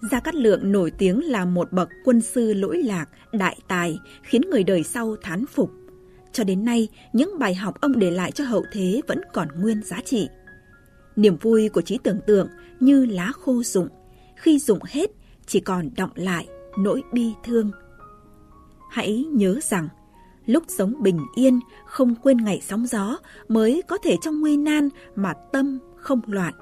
Gia Cát Lượng nổi tiếng là một bậc quân sư lỗi lạc, đại tài, khiến người đời sau thán phục. Cho đến nay, những bài học ông để lại cho hậu thế vẫn còn nguyên giá trị. Niềm vui của trí tưởng tượng như lá khô rụng, khi rụng hết chỉ còn động lại nỗi bi thương. Hãy nhớ rằng, lúc sống bình yên, không quên ngày sóng gió mới có thể trong nguy nan mà tâm không loạn.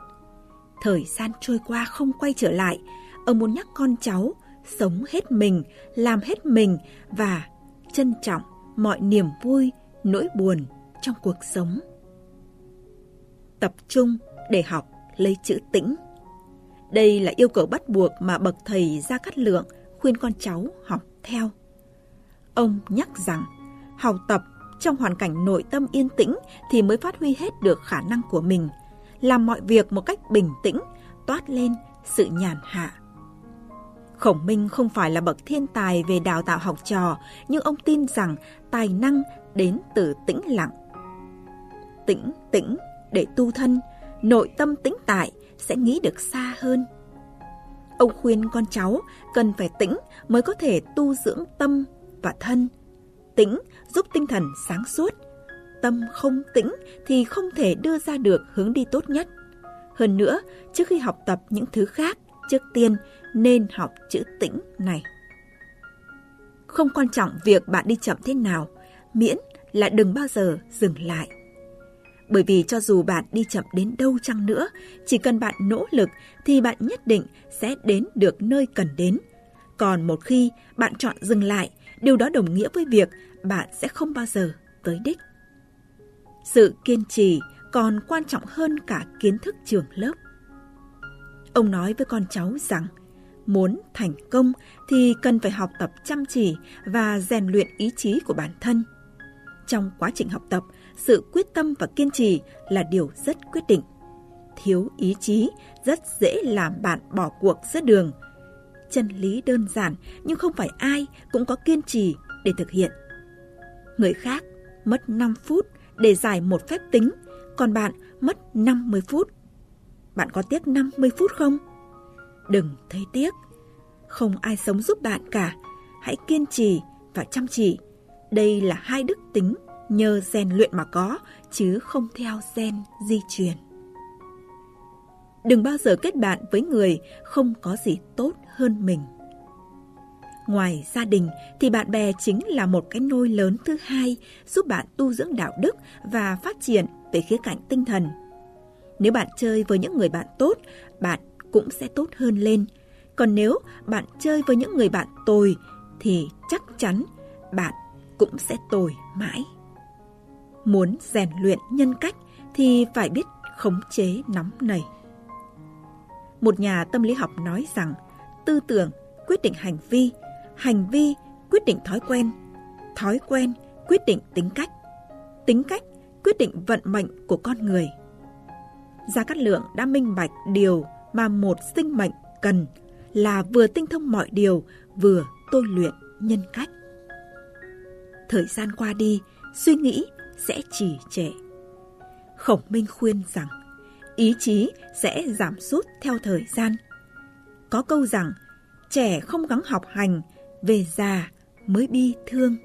Thời gian trôi qua không quay trở lại, ông muốn nhắc con cháu sống hết mình, làm hết mình và trân trọng mọi niềm vui, nỗi buồn trong cuộc sống. Tập trung để học lấy chữ tĩnh. Đây là yêu cầu bắt buộc mà bậc thầy Gia Cát Lượng khuyên con cháu học theo. Ông nhắc rằng học tập trong hoàn cảnh nội tâm yên tĩnh thì mới phát huy hết được khả năng của mình, làm mọi việc một cách bình tĩnh, toát lên sự nhàn hạ. Khổng Minh không phải là bậc thiên tài về đào tạo học trò, nhưng ông tin rằng tài năng đến từ tĩnh lặng. Tĩnh tĩnh để tu thân, nội tâm tĩnh tại sẽ nghĩ được xa hơn. Ông khuyên con cháu cần phải tĩnh mới có thể tu dưỡng tâm và thân. Tĩnh giúp tinh thần sáng suốt. Tâm không tĩnh thì không thể đưa ra được hướng đi tốt nhất. Hơn nữa, trước khi học tập những thứ khác, trước tiên nên học chữ tĩnh này. Không quan trọng việc bạn đi chậm thế nào, miễn là đừng bao giờ dừng lại. Bởi vì cho dù bạn đi chậm đến đâu chăng nữa, chỉ cần bạn nỗ lực thì bạn nhất định sẽ đến được nơi cần đến. Còn một khi bạn chọn dừng lại, điều đó đồng nghĩa với việc bạn sẽ không bao giờ tới đích. Sự kiên trì còn quan trọng hơn cả kiến thức trường lớp. Ông nói với con cháu rằng, muốn thành công thì cần phải học tập chăm chỉ và rèn luyện ý chí của bản thân. Trong quá trình học tập, sự quyết tâm và kiên trì là điều rất quyết định. Thiếu ý chí rất dễ làm bạn bỏ cuộc giữa đường. Chân lý đơn giản nhưng không phải ai cũng có kiên trì để thực hiện. Người khác mất 5 phút để giải một phép tính, còn bạn mất 50 phút. Bạn có tiếc 50 phút không? Đừng thấy tiếc. Không ai sống giúp bạn cả. Hãy kiên trì và chăm chỉ. Đây là hai đức tính nhờ rèn luyện mà có, chứ không theo gen di truyền. Đừng bao giờ kết bạn với người không có gì tốt hơn mình. Ngoài gia đình thì bạn bè chính là một cái nôi lớn thứ hai giúp bạn tu dưỡng đạo đức và phát triển về khía cạnh tinh thần. Nếu bạn chơi với những người bạn tốt, bạn cũng sẽ tốt hơn lên. Còn nếu bạn chơi với những người bạn tồi thì chắc chắn bạn cũng sẽ tồi mãi. Muốn rèn luyện nhân cách thì phải biết khống chế nóng nảy. Một nhà tâm lý học nói rằng tư tưởng quyết định hành vi, hành vi quyết định thói quen, thói quen quyết định tính cách, tính cách quyết định vận mệnh của con người. Gia Cát Lượng đã minh bạch điều mà một sinh mệnh cần là vừa tinh thông mọi điều, vừa tôi luyện nhân cách. Thời gian qua đi, suy nghĩ sẽ trì trệ. Khổng Minh khuyên rằng ý chí sẽ giảm sút theo thời gian. Có câu rằng trẻ không gắng học hành, về già mới bi thương.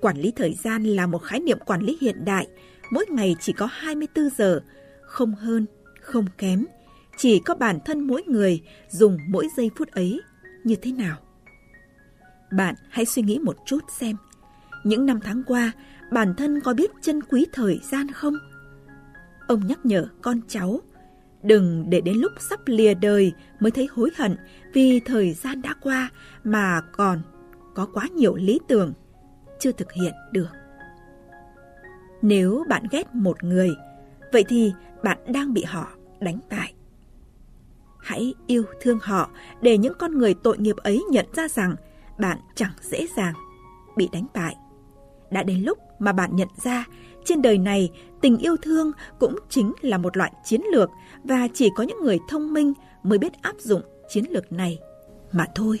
Quản lý thời gian là một khái niệm quản lý hiện đại, mỗi ngày chỉ có 24 giờ, không hơn, không kém, chỉ có bản thân mỗi người dùng mỗi giây phút ấy như thế nào. Bạn hãy suy nghĩ một chút xem, những năm tháng qua, bản thân có biết trân quý thời gian không? Ông nhắc nhở con cháu, đừng để đến lúc sắp lìa đời mới thấy hối hận vì thời gian đã qua mà còn có quá nhiều lý tưởng chưa thực hiện được. Nếu bạn ghét một người, vậy thì bạn đang bị họ đánh bại. Hãy yêu thương họ để những con người tội nghiệp ấy nhận ra rằng bạn chẳng dễ dàng bị đánh bại. Đã đến lúc mà bạn nhận ra trên đời này tình yêu thương cũng chính là một loại chiến lược và chỉ có những người thông minh mới biết áp dụng chiến lược này mà thôi.